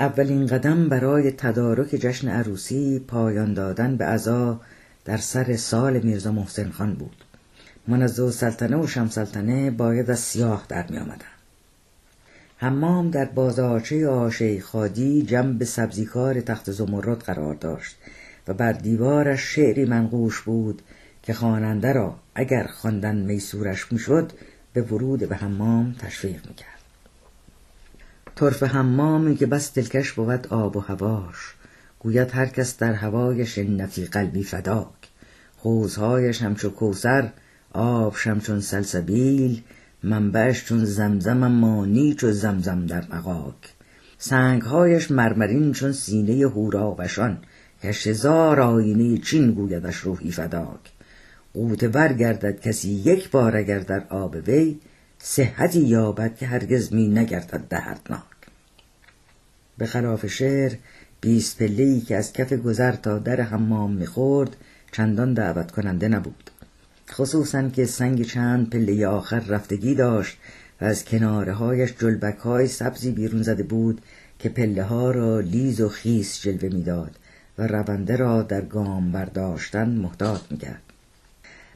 اولین قدم برای تدارک جشن عروسی پایان دادن به عزا در سر سال میرزا محسن خان بود منزه سلطنه و شمسلطنه باید از سیاه در می آمدن. حمام در بازارچه آشه خادی جنب سبزیکار تخت زمرد قرار داشت و بر دیوارش شعری منقوش بود که خواننده را اگر خواندن میسورش می‌شد به ورود به حمام تشویق می‌کرد طرف حمامی که بس دلکش بود آب و هواش. گوید هر کس در هوایش نفی قلبی فداک. حوزهایش همچو کوسر آب شمچون سلسبیل منبعش چون زمزم اما نیچ و زمزم در مقاک سنگهایش مرمرین چون سینه هوراوشان که هزار آینه چین گویدش روحی فداک. قوت برگردد کسی یک بار اگر در آب وی صحتی یابد که هرگز می نگردد دردناک. به خلاف شعر بیست پله که از کف گذر تا در حمام می‌خورد چندان دعوت کننده نبود. خصوصا که سنگ چند پله آخر رفتگی داشت و از کناره هایش جلبک های سبزی بیرون زده بود که پله ها را لیز و خیس جلوه می‌داد و رونده را در گام برداشتن محتاط می‌کرد.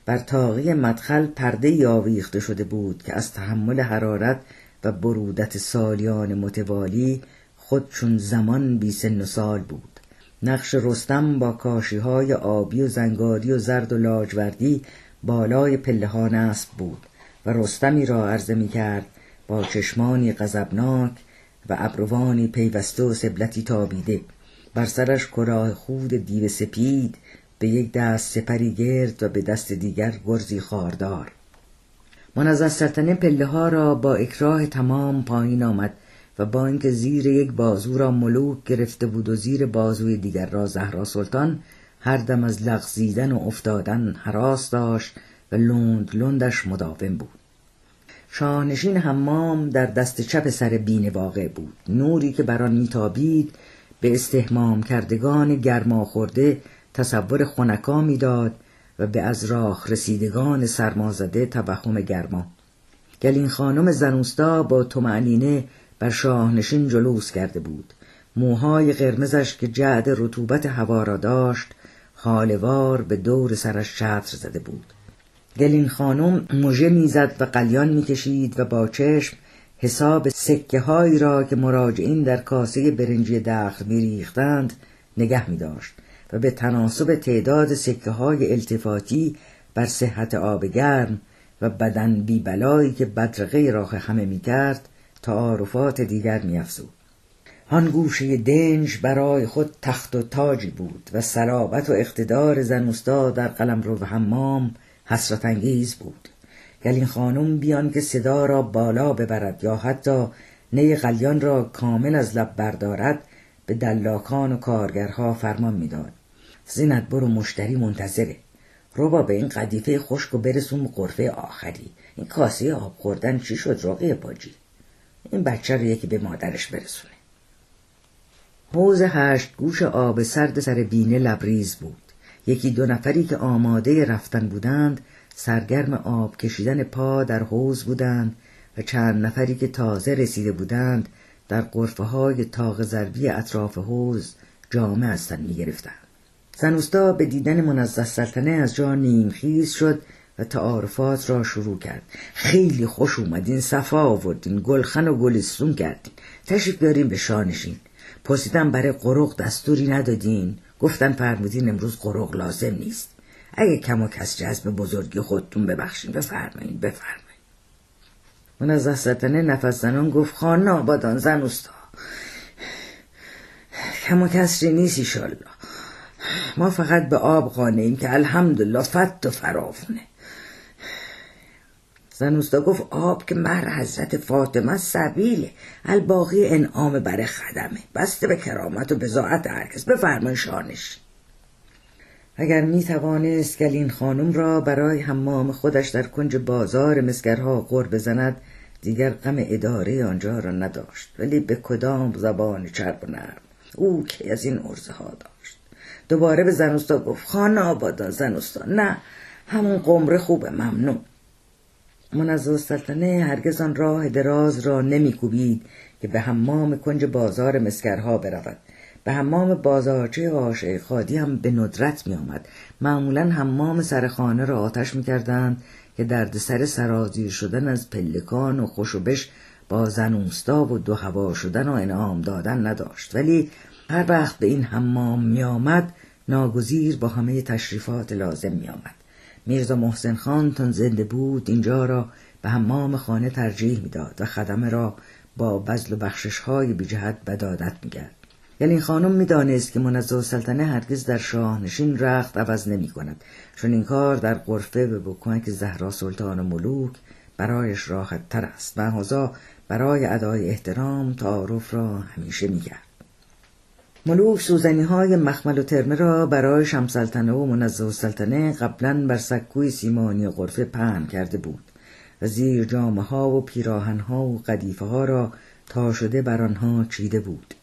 بر تاقی مدخل پرده آویخته شده بود که از تحمل حرارت و برودت سالیان متوالی خود چون زمان بی سن و سال بود. نقش رستم با کاشی های آبی و زنگاری و زرد و لاجوردی بالای پله ها نصب بود و رستمی را عرضه می کرد با چشمانی غضبناک و ابروانی پیوسته و سبلتی تابیده. بر سرش کلاه خود دیو سپید به یک دست سپری گرد و به دست دیگر گرزی خاردار. من از سلطنه پله ها را با اکراه تمام پایین آمد و با اینکه زیر یک بازو را ملوک گرفته بود و زیر بازوی دیگر را زهرا سلطان هر دم از لغزیدن و افتادن حراس داشت و لوند لندش مداوم بود. شاهنشین حمام در دست چپ سر بین واقع بود. نوری که بر آن میتابید به استهمام کردگان گرما خورده تصور خونکا می‌داد و به از راه رسیدگان سرمازده توهم گرما. گلین خانم زنوستا با تومعنینه بر شاهنشین جلوس کرده بود. موهای قرمزش که جعد رطوبت هوا را داشت حالوار به دور سرش چتر زده بود. گلین خانم مژه می‌زد و قلیان می‌کشید و با چشم حساب سکه هایی را که مراجعین در کاسه برنجی دخل میریختند نگه می داشت و به تناسب تعداد سکه های التفاتی بر صحت آب گرم و بدن بی بلایی که بدرقه راه همه می کرد تعارفات دیگر می افزود. آن گوشه دنج برای خود تخت و تاجی بود و سرابت و اقتدار زنوستا در قلم رو حمام حسرت انگیز بود گلین خانم بیان که صدا را بالا ببرد یا حتی نی قلیان را کامل از لب بردارد به دلاکان و کارگرها فرمان می‌داد زینت برو مشتری منتظره. روبا به این قدیفه خشک و برسون قرفه آخری. این کاسه آب خوردن چی شد رقیه باجی؟ این بچه رو یکی به مادرش برسونه. حوز هشت گوش آب سرد سر بینه لبریز بود. یکی دو نفری که آماده رفتن بودند سرگرم آب کشیدن پا در حوز بودند و چند نفری که تازه رسیده بودند در قرفه های تاغ ضربی اطراف حوز جامعه از تن می گرفتند. زنوستا به دیدن منزه سلطنه از جا نیمخیز شد و تعارفات را شروع کرد. خیلی خوش اومدین صفا آوردین گلخن و گلستون کردین. تشریف داریم به شانشین. پرسیدم برای قرق دستوری ندادین؟ گفتن فرمودین امروز قرق لازم نیست. اگه کم و کس جذب بزرگی خودتون ببخشین بفرمایین بفرمایین. من از سلطنه نفس زنان گفت خانه آبادان زن استا کم و کسری نیست ایشالله ما فقط به آب قانعیم که الحمدلله فت و فرافونه زن گفت آب که مهر حضرت فاطمه سبیله. الباقی انعام بر خدمه. بسته به کرامت و بزاعت هرکس بفرمای شانش. اگر می توانست گلین خانم را برای حمام خودش در کنج بازار مسگرها قرب بزند دیگر غم اداره آنجا را نداشت. ولی به کدام زبان چرب و نرم؟ او که از این عرضه ها داشت دوباره به زنوستا گفت خانه آبادان زنوستا نه همون قمره خوبه ممنون. منظر سلطنه هرگز آن راه دراز را نمیکوبید که به حمام کنج بازار مسکرها برود. به حمام بازارچه آشه خادی هم به ندرت می آمد. معمولا حمام سرخانه را آتش می کردند که دردسر سرازیر شدن از پلکان و خوشوبش با زنوستا و دو هوا شدن و انعام دادن نداشت. ولی هر وقت به این حمام می آمد ناگزیر با همه تشریفات لازم می آمد. میرزا محسن خان تون زنده بود اینجا را به حمام خانه ترجیح می‌داد و خدمه را با بزل و بخشش های بی جهت بدادت میگرد یعنی خانم می‌دانست که منزه سلطنه هرگز در شاهنشین رخت عوض نمی کند چون این کار در قرفه به بکنک زهرا سلطان و ملوک برایش راحت تر است و برای ادای احترام تعارف را همیشه می‌کرد. ملوک سوزنی های مخمل و ترمه را برای شمسلطنه و منزه سلطنه قبلا بر سکوی سیمانی غرفه پهن کرده بود. و زیر جامه ها و پیراهن ها و قدیفه ها را تا شده بر آنها چیده بود.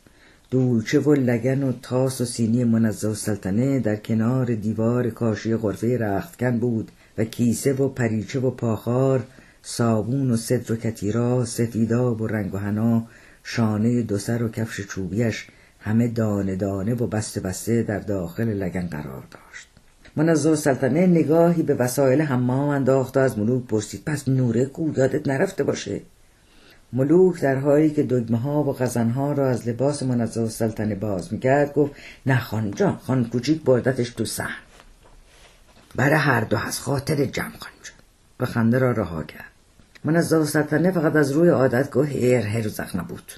دولچه و لگن و تاس و سینی منزه سلطنه در کنار دیوار کاشی غرفه رختکن بود و کیسه و پریچه و پاخار صابون و صدر و کتیرا سفیداب و رنگ و حنا شانه دو سر و کفش چوبیش همه دانه دانه و بسته بسته در داخل لگن قرار داشت. منظر سلطنه نگاهی به وسایل حمام انداخت و از ملوک پرسید پس نوره کو یادت نرفته باشه؟ ملوک در حالی که دگمه ها و غزنها را از لباس منظر سلطنه باز می‌کرد گفت نه خان جان خان کوچیک بردتش تو سحن برای هر دو از خاطر جمع خان جان. و خنده را رها کرد. منظر سلطنه فقط از روی عادت گفت هر هر زخ نبود.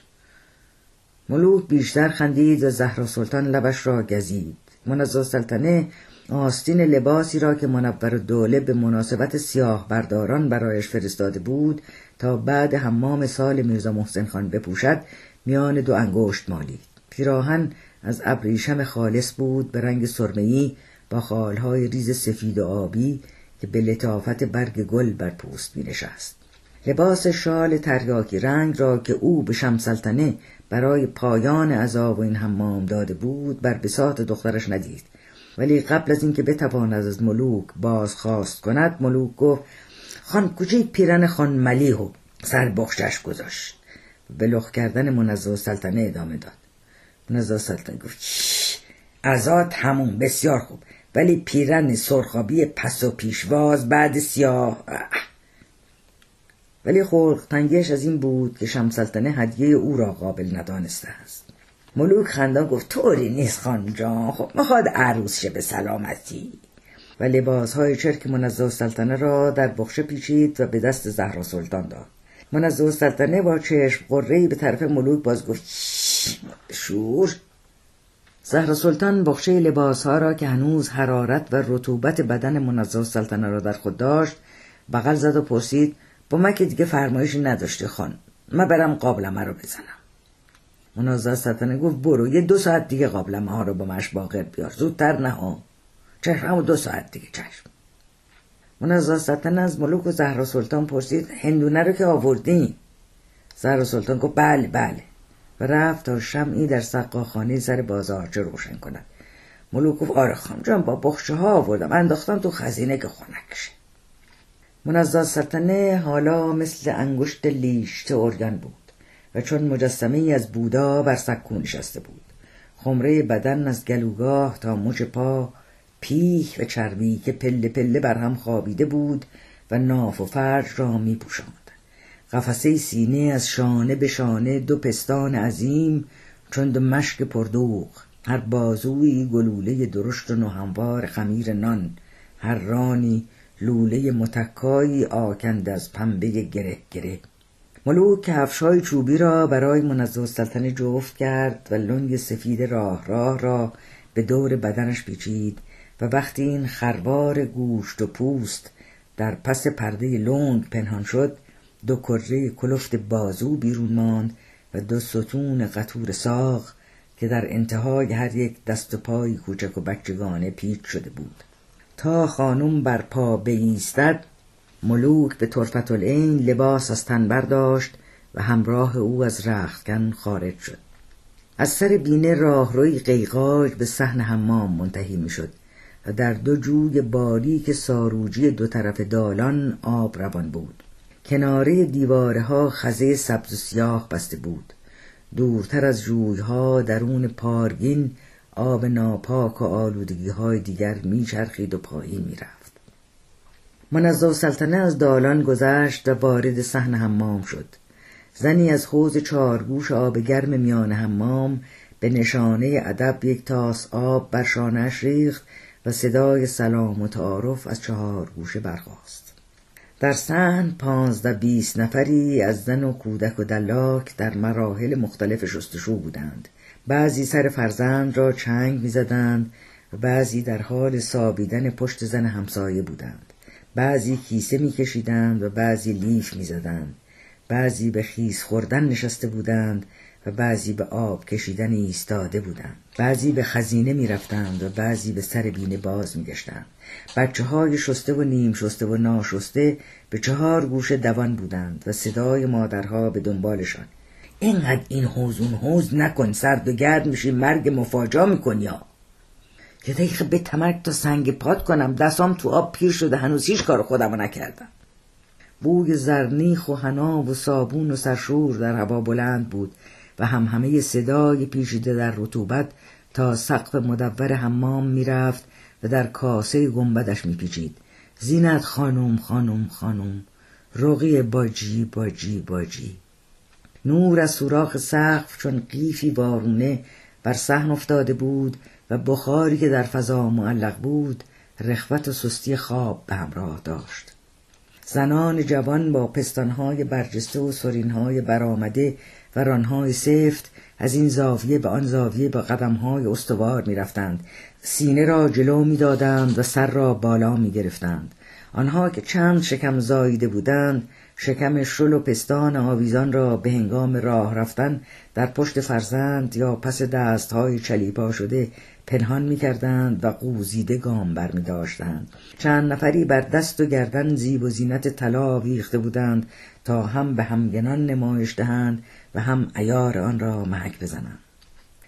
ملوک بیشتر خندید و زهرا سلطان لبش را گزید منظر سلطنه آستین لباسی را که منور دوله به مناسبت سیاه برداران برایش فرستاده بود تا بعد حمام سال میرزا محسن خان بپوشد میان دو انگشت مالید پیراهن از ابریشم خالص بود به رنگ سرمه‌ای با خالهای ریز سفید و آبی که به لطافت برگ گل بر پوست می نشست. لباس شال تریاکی رنگ را که او به شمسلطنه برای پایان عذاب و این حمام داده بود بر بساط دخترش ندید. ولی قبل از اینکه بتواند از ملوک بازخواست کند ملوک گفت خان کوچیک پیرن خان ملیح و سر بخشش گذاشت. به لخ کردن منزه سلطنه ادامه داد. منزه سلطنه گفت ازاد همون بسیار خوب. ولی پیرن سرخابی پس و پیشواز بعد سیاه. ولی خلق تنگیش از این بود که شمسلطنه هدیه او را قابل ندانسته است. ملوک خندان گفت طوری نیست خان جان خب می‌خواد عروس شه به سلامتی. و لباسهای چرک منزه سلطنه را در بخشه پیچید و به دست زهرا سلطان داد. منزه سلطنه با چشم قرهی به طرف ملوک باز گفت شور. زهرا سلطان بخشه لباسها را که هنوز حرارت و رطوبت بدن منزه سلطنه را در خود داشت بغل زد و پرسید با من که دیگه فرمایشی نداشته خان. من برم قابلمه رو بزنم. منازع سلطنه گفت برو یه دو ساعت دیگه قابلمه ها رو با مش باقر بیار. زودتر نه ها چشم دو ساعت دیگه چشم. منازع سلطنه از ملوک و زهرا سلطان پرسید هندونه رو که آوردی؟ زهرا سلطان گفت بله بله. و رفت تا شمعی در سقاخانه سر بازارچه روشن کند. ملوک گفت آره خانم جان با بخشه ها آوردم. انداختم تو خزینه که خنک منزا سلطنه حالا مثل انگشت لیشت ارگان بود و چون مجسمه ای از بودا بر سکو نشسته بود خمره بدن از گلوگاه تا مچ پا پیک و چربی که پله پله بر هم خوابیده بود و ناف و فرج را می پوشاند. قفسه سینه از شانه به شانه دو پستان عظیم چون دو مشک پردوغ هر بازوی گلوله درشت و نهموار خمیر نان هر رانی لوله متکایی آکند از پنبه گره گره. ملوک کفشای چوبی را برای منزه سلطنه جفت کرد و لنگ سفید راه راه را به دور بدنش پیچید و وقتی این خروار گوشت و پوست در پس پرده لنگ پنهان شد دو کره کلفت بازو بیرون ماند و دو ستون قطور ساق که در انتهای هر یک دست و پای کوچک و بچگانه پیچ شده بود. تا خانم بر پا بایستد ملوک به طرفت العین لباس از تن برداشت و همراه او از رختکن خارج شد. از سر بینه راهروی قیقاج به صحن حمام منتهی می‌شد و در دو جوی باریک ساروجی دو طرف دالان آب روان بود. کناره دیواره ها خزه سبز و سیاه بسته بود. دورتر از جویها درون پارگین آب ناپاک و آلودگی های دیگر میچرخید و پایین می‌رفت. منزا سلطنه از دالان گذشت و وارد صحن حمام شد. زنی از حوز چارگوش آب گرم میان حمام به نشانه ادب یک تاس آب بر شانهاش ریخت و صدای سلام و تعارف از چهار گوشه برخاست. در سن پانزده بیست نفری از زن و کودک و دلاک در مراحل مختلف شستشو بودند. بعضی سر فرزند را چنگ می‌زدند و بعضی در حال سابیدن پشت زن همسایه بودند. بعضی کیسه میکشیدند و بعضی لیف می‌زدند. بعضی به خیز خوردن نشسته بودند و بعضی به آب کشیدن ایستاده بودند. بعضی به خزینه می‌رفتند و بعضی به سر بینه باز میگشتند. بچه های شسته و نیم شسته و ناشسته به چهار گوشه دوان بودند و صدای مادرها به دنبالشان. اینقدر این حوزون حوز نکن سرد و گرد میشی مرگ مفاجا می‌کنی یا یه دقیقه به تمرک تا سنگ پاد کنم دستام تو آب پیر شده هنوز هیچ کار خودمو نکردم. بوی زرنیخ و حنا و صابون و سرشور در هوا بلند بود و هم همه صدای پیچیده در رطوبت تا سقف مدور حمام می‌رفت و در کاسه گنبدش میپیچید. زینت خانم خانم خانم. رقی باجی باجی باجی. نور از سوراخ سقف چون قیفی وارونه بر صحن افتاده بود و بخاری که در فضا معلق بود رخوت و سستی خواب به همراه داشت. زنان جوان با پستانهای برجسته و سرینهای برآمده و رانهای سفت از این زاویه به آن زاویه با قدمهای استوار می‌رفتند. سینه را جلو می‌دادند و سر را بالا می‌گرفتند. آنها که چند شکم زاییده بودند شکم شل و پستان آویزان را به هنگام راه رفتن در پشت فرزند یا پس دستهای چلیپا شده پنهان می کردند و قوزیده گام بر می. چند نفری بر دست و گردن زیب و زینت طلا ویخته بودند تا هم به همگنان نمایش دهند و هم ایار آن را محک بزنند.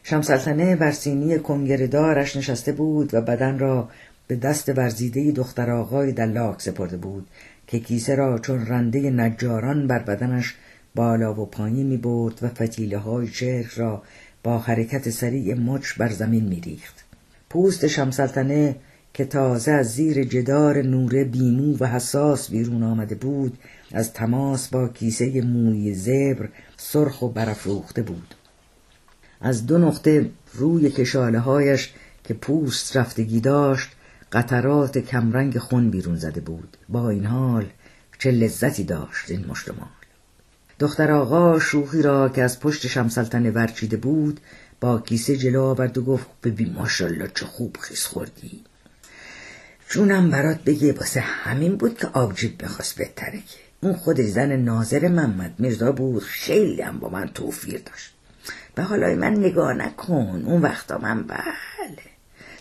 شمسلطنه بر سینی کنگردارش نشسته بود و بدن را به دست ورزیده دختر آقای دلاک سپرده بود که کیسه را چون رنده نجاران بر بدنش بالا و پایین می برد و فتیله های چرک را با حرکت سریع مچ بر زمین می ریخت. پوست شمسلطنه که تازه از زیر جدار نوره بیمو و حساس بیرون آمده بود از تماس با کیسه موی زبر سرخ و برافروخته بود از دو نقطه روی کشاله هایش که پوست رفتگی داشت قطرات کمرنگ خون بیرون زده بود. با این حال چه لذتی داشت این مشتمال دختر آقا شوخی را که از پشت شمسلطنه ورچیده بود با کیسه جلو آورد و گفت ببین ماشالله چه خوب خیس خوردی. جونم برات بگه واسه همین بود که آبجیب بخواست بهتره که. اون خود زن ناظر محمد میرزا بود خیلی هم با من توفیر داشت. به حالای من نگاه نکن اون وقتا من بله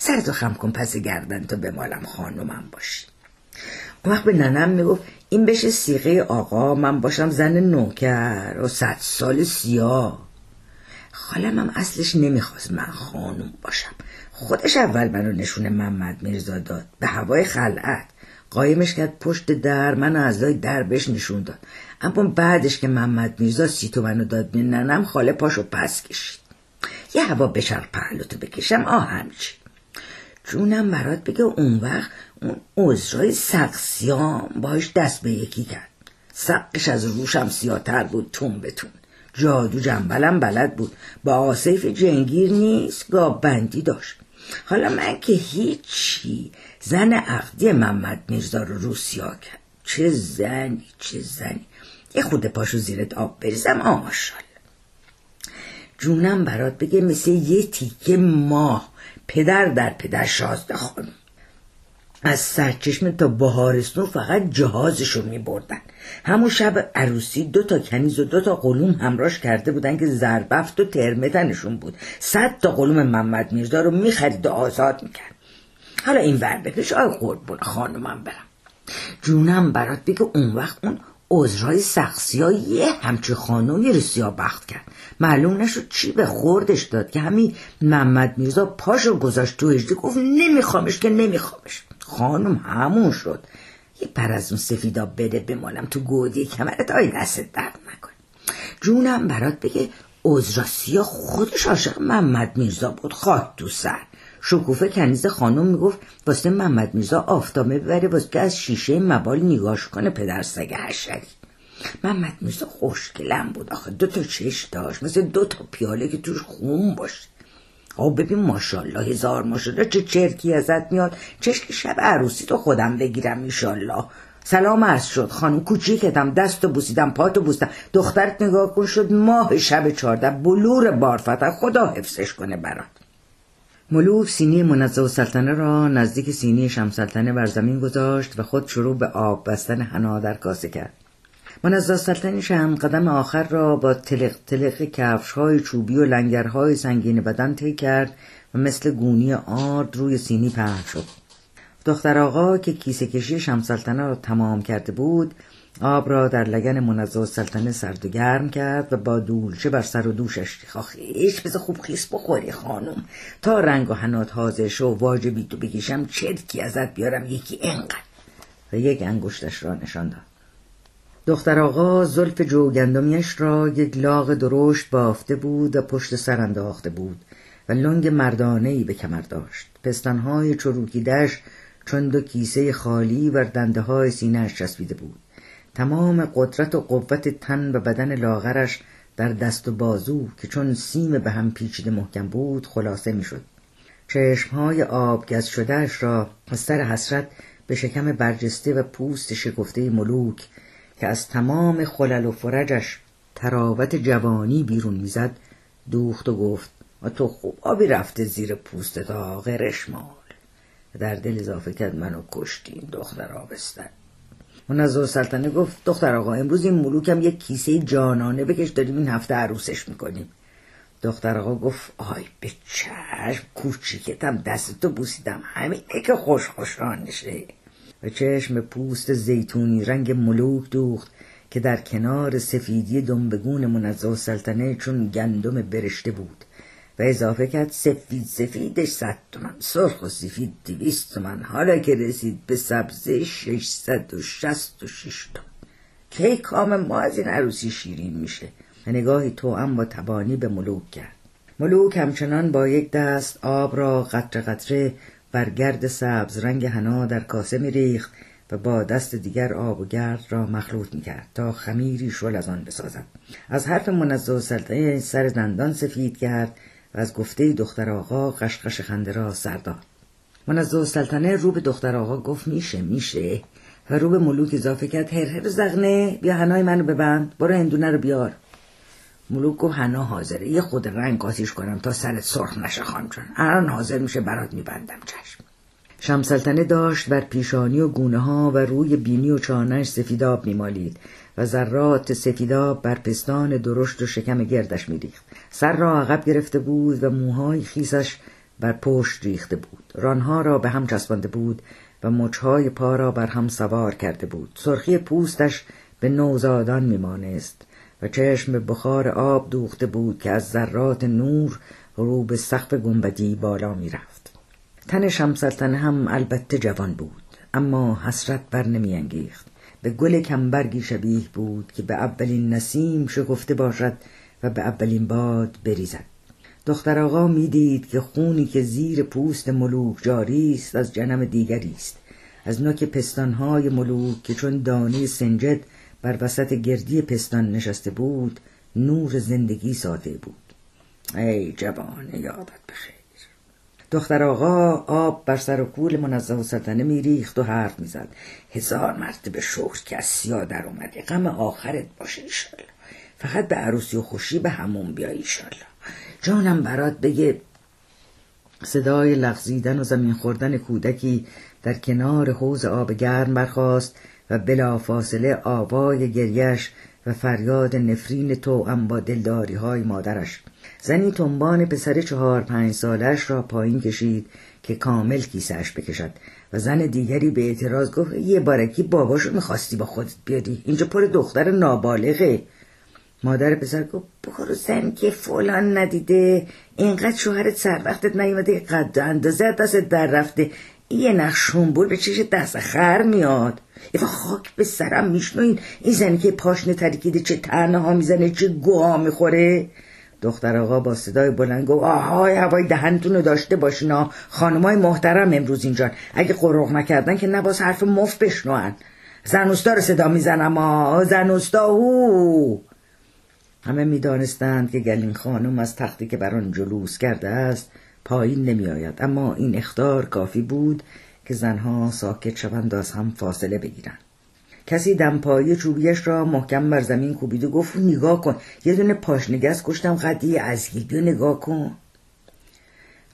سرتو خم کن پس گردن به مالم خانومم باشی. اون وقت به ننم می‌گفت این بشه سیغه آقا من باشم زن نوکر و صد سال سیاه. خالم هم اصلش نمی‌خواست من خانوم باشم. خودش اول منو نشون محمد میرزا داد. به هوای خلعت. قایمش کرد پشت در من اعضای در بهش نشون داد. اما بعدش که محمد میرزا سی منو داد به ننم خاله پاشو پس کشید. یه هوا بشر پهلوتو بکشم آه همچی جونم برات بگه اون وقت اون عذرای سقسیام باش دست به یکی کرد. سقش از روشم سیاتر بود تون بتون جادو جنبلم بلد بود. با آسیف جنگیر نیست گاه بندی داشت. حالا من که هیچی زن عقدی محمد میرزا رو روسیا کرد. چه زنی چه زنی. یه خود پاشو زیرت آب بریزم آماشال جونم برات بگه مثل یه تیکه ماه پدر در پدر شازده خانم. از سرچشمه تا بهارستون فقط جهازشو می بردن. همون شب عروسی دو تا کنیز و دو تا قلوم همراش کرده بودن که زربفت و ترمتنشون بود. صد تا قلوم محمد میرزا رو می‌خرید و آزاد می‌کرد. حالا این ور بکش آی قربون خانومم برم. جونم برات بگه اون وقت اون عذرهای سخصی ها یه همچه خانومی رو سیاه کرد. معلوم نشد چی به خوردش داد که همین محمد میرزا پاشو گذاشت تو اجده گفت نمیخوامش که نمیخوامش. خانم همون شد. یه پر از اون سفیدا بده بمانم تو گودی کمرت آی دستت درد نکن جونم برات بگه ازراسیا خودش عاشق محمد میرزا بود خاک تو سر. شکوفه کنیز خانم می‌گفت واسه محمد میرزا آفتابه ببره واسه که از شیشه مبال نگاش کنه پدر سگ حشری. محمد میرزا خوشگلم بود. آخه دو تا چش داشت. مثل دو تا پیاله که توش خون باشه. آه ببین ماشالله هزار ماشالله چه چرکی ازت میاد. چشک شب عروسی تو خودم بگیرم ایشالله. سلام عرض شد. خانم کوچیکتم. دست و بوسیدم پاتو بوسیدم. دخترت نگاه کن شد ماه شب چارده بلور بارفتر خدا حفظش کنه برات ملوک سینی منزه سلطنه را نزدیک سینی شمسلطنه بر زمین گذاشت و خود شروع به آب بستن حنا در کاسه کرد. منزه سلطنه شم قدم آخر را با تلق تلق کفش های چوبی و لنگرهای سنگین بدن طی کرد و مثل گونی آرد روی سینی پهن شد. دختر آقا که کیسه کشی شمسلطنه را تمام کرده بود آب را در لگن منزه سلطنه سرد و گرم کرد و با دولچه بر سر و دوشش خیش بذار خوب خیس بخوری خانم. تا رنگ و حنات حاضر شو واجبی تو بکشم چرکی ازت بیارم یکی انقدر و یک انگشتش را نشان داد. دختر آقا زلف جوگندمیش را یک لاغ درشت بافته بود و پشت سر انداخته بود و لنگ مردانهای به کمر داشت. پستانهای چروکیدش چون دو کیسه خالی و دنده های سینهش چسبیده بود. تمام قدرت و قوت تن و بدن لاغرش در دست و بازو که چون سیم به هم پیچیده محکم بود خلاصه می‌شد. چشمهای آبگز شدهش را از سر حسرت به شکم برجسته و پوست شکفته ملوک که از تمام خلل و فرجش تراوت جوانی بیرون می‌زد دوخت و گفت و تو خوب آبی رفته زیر پوست تا غرشمال در دل اضافه کرد منو کشتین دختر آبستن. منظر سلطنه گفت دختر آقا امروز این ملوکم یک کیسه جانانه بکش داریم این هفته عروسش می‌کنیم. دختر آقا گفت آی به چشم کوچیکتم دستتو بوسیدم همینه که خوش خوشانشه و چشم پوست زیتونی رنگ ملوک دوخت که در کنار سفیدی دنبگون منزه سلطنه چون گندم برشته بود. و اضافه کرد سفید سفیدش صد تومن سرخ و سفید دویست تومن. حالا که رسید به سبزه ششصد و شست و شش تومن. کی کام ما از این عروسی شیرین میشه؟ و نگاهی تو هم با تبانی به ملوک کرد. ملوک همچنان با یک دست آب را قطره قطره بر گرد سبز رنگ حنا در کاسه میریخت و با دست دیگر آب و گرد را مخلوط می‌کرد تا خمیری شل از آن بسازد. از حرف منزه سلطنه سر دندان سفید کرد از گفته دختر آقا قشقش خنده را سر داد. منزه سلطنه رو به دختر آقا گفت میشه میشه. و رو به ملوک اضافه کرد هر هر زغنه بیا هنای منو ببند برو هندونه رو بیار. ملوک گفت حنا حاضره یه خود رنگ آتیش کنم تا سرت سرخ نشه خانم جان. الان حاضر میشه برات میبندم چشم. شمسلطنه داشت بر پیشانی و گونه ها و روی بینی و چانش سفیداب میمالید. و ذرات سفیداب بر پستان درشت و شکم گردش میریخت. سر را عقب گرفته بود و موهای خیسش بر پشت ریخته بود. رانها را به هم چسبانده بود و مچهای پا را بر هم سوار کرده بود. سرخی پوستش به نوزادان میمانست و چشم به بخار آب دوخته بود که از ذرات نور رو به سقف گنبدی بالا می‌رفت. تن شمسلطنه هم البته جوان بود اما حسرت بر نمیانگیخت. به گل کمبرگی شبیه بود که به اولین نسیم شکفته باشد و به اولین باد بریزد. دختر آقا می‌دید که خونی که زیر پوست ملوک جاری است از جنم دیگری است. از نوک پستانهای ملوک که چون دانه سنجد بر وسط گردی پستان نشسته بود نور زندگی ساده بود. ای جوان یادت بخیر. دختر آقا آب بر سر و کول و سلطنه میریخت و حرف می‌زد. هزار مرتبه شکر که از سیا در اومدی. غم آخرت باشه ایشالله فقط به عروسی و خوشی به همون بیا ایشالله جانم برات بگه صدای لغزیدن و زمین خوردن کودکی در کنار حوز آب گرم برخاست و بلا فاصله آوای گریش و فریاد نفرین تو ام با دلداری های مادرش. زنی تنبان پسر چهار پنج سالش را پایین کشید که کامل کیسهش بکشد و زن دیگری به اعتراض گفت یه بارکی باباشو می‌خواستی با خودت بیاری اینجا پر دختر نابالغه. مادر پسر گفت برو زن که فلان ندیده اینقدر شوهرت سر وقتت نیومده قد اندازه دست در رفته یه نخشون بود به چش دست خر میاد. ایفا خاک به سرم میشنوین این زنی که پاشنه ترکیده چه تنه ها می‌زنه چه گوها می‌خوره. دختر آقا با صدای بلند گفت آهای هوای دهنتون رو داشته باشینا خانمای محترم امروز اینجان اگه قروغ نکردن که نباز حرف مف بشنوان زنوستا رو صدا می‌زنم آه زنوستا هو. همه می‌دانستند که گلین خانم از تختی که بر آن جلوس کرده است. پایین نمی آید اما این اختار کافی بود که زنها ساکت شوند از هم فاصله بگیرند. کسی دمپایی چوبیش را محکم بر زمین کوبید و گفت نگاه کن یه دونه پاشنگس کشتم قدی از بیو نگاه کن.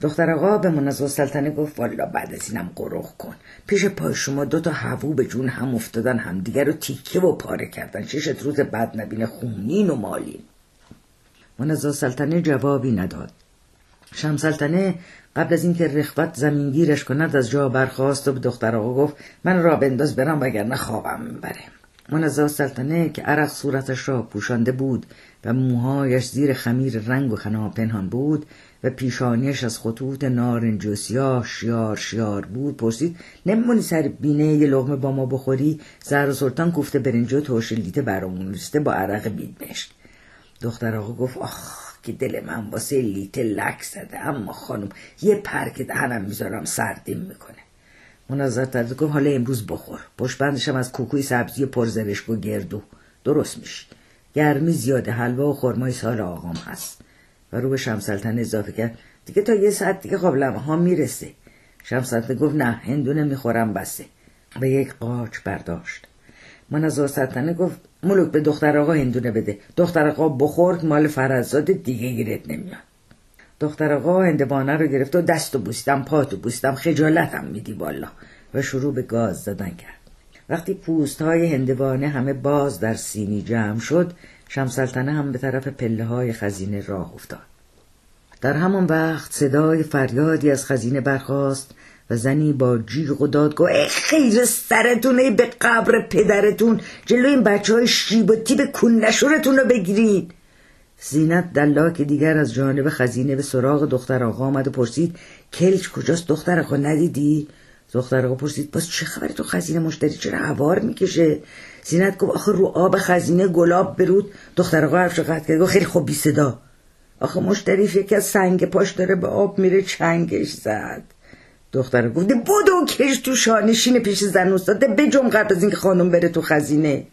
دختر آقا به منظور سلطنه گفت والا بعد از اینم قروخ کن. پیش پای شما دو تا هوو به جون هم افتادن همدیگر رو تیکه و پاره کردن. ششت روز بعد نبینه خونین و مالین. منظور سلطنه جوابی نداد. شمسلطنه قبل از اینکه رخوت زمینگیرش کند از جا برخواست و به دختر آقا گفت من را بنداز برم وگرنه خوابم می‌بره منزا سلطنه که عرق صورتش را پوشانده بود و موهایش زیر خمیر رنگ و خنا پنهان بود و پیشانیش از خطوط نارنج و سیاه شیار شیار بود پرسید نمیمونی سر بینه یه لغمه با ما بخوری؟ زهر و سلطان کوفته برنج و توشلیته برامون با عرق بیدمشت دختر آقا گفت آخ که دل من واسه لیته لک زده. اما خانم یه پر که دهنم می‌ذارم سردیم می‌کنه. منظر ترد گفت حالا امروز بخور. پشت بندشم از کوکوی سبزی پرزرشک و گردو. درست میشی گرمی زیاده حلوا و خرمای سال آقام هست. و رو به شمسلطن اضافه کرد. دیگه تا یه ساعت دیگه قابل ها می‌رسه. شمسلطن گفت نه هندونه می‌خورم بسه. و یک قاچ برداشت. من از سلطنه گفت ملوک به دختر آقا هندونه بده. دختر آقا بخورد مال فرزاد دیگه گیرت نمیاد. دختر آقا هندوانه رو گرفت و دست و بوستم پاتو بوستم خجالتم میدی بالا و شروع به گاز زدن کرد. وقتی پوست های هندوانه همه باز در سینی جمع شد شمسلطنه هم به طرف پله های خزینه راه افتاد. در همان وقت صدای فریادی از خزینه برخاست و زنی با جیغ و داد گفت ای خیر سرتون به قبر پدرتون جلو این بچه های شیب و تیب کنشورتون رو بگیرید. زینت دلاک دیگر از جانب خزینه به سراغ دختر آقا آمد و پرسید کلچ کجاست دختر آقا؟ ندیدی؟ دختر آقا پرسید باز چه خبره تو خزینه مشتری؟ چرا عوار می‌کشه؟ زینت گفت آخه رو آب خزینه گلاب برود. دختر آقا حرفش قطع کرد خیلی خوب بی صدا. آخه مشتری یکی از سنگ پاش داره به آب میره چنگش زد. دختر گفته بودو کش تو شانشین پیش زن استاده بجم قبل از اینکه خانم بره تو خزینه.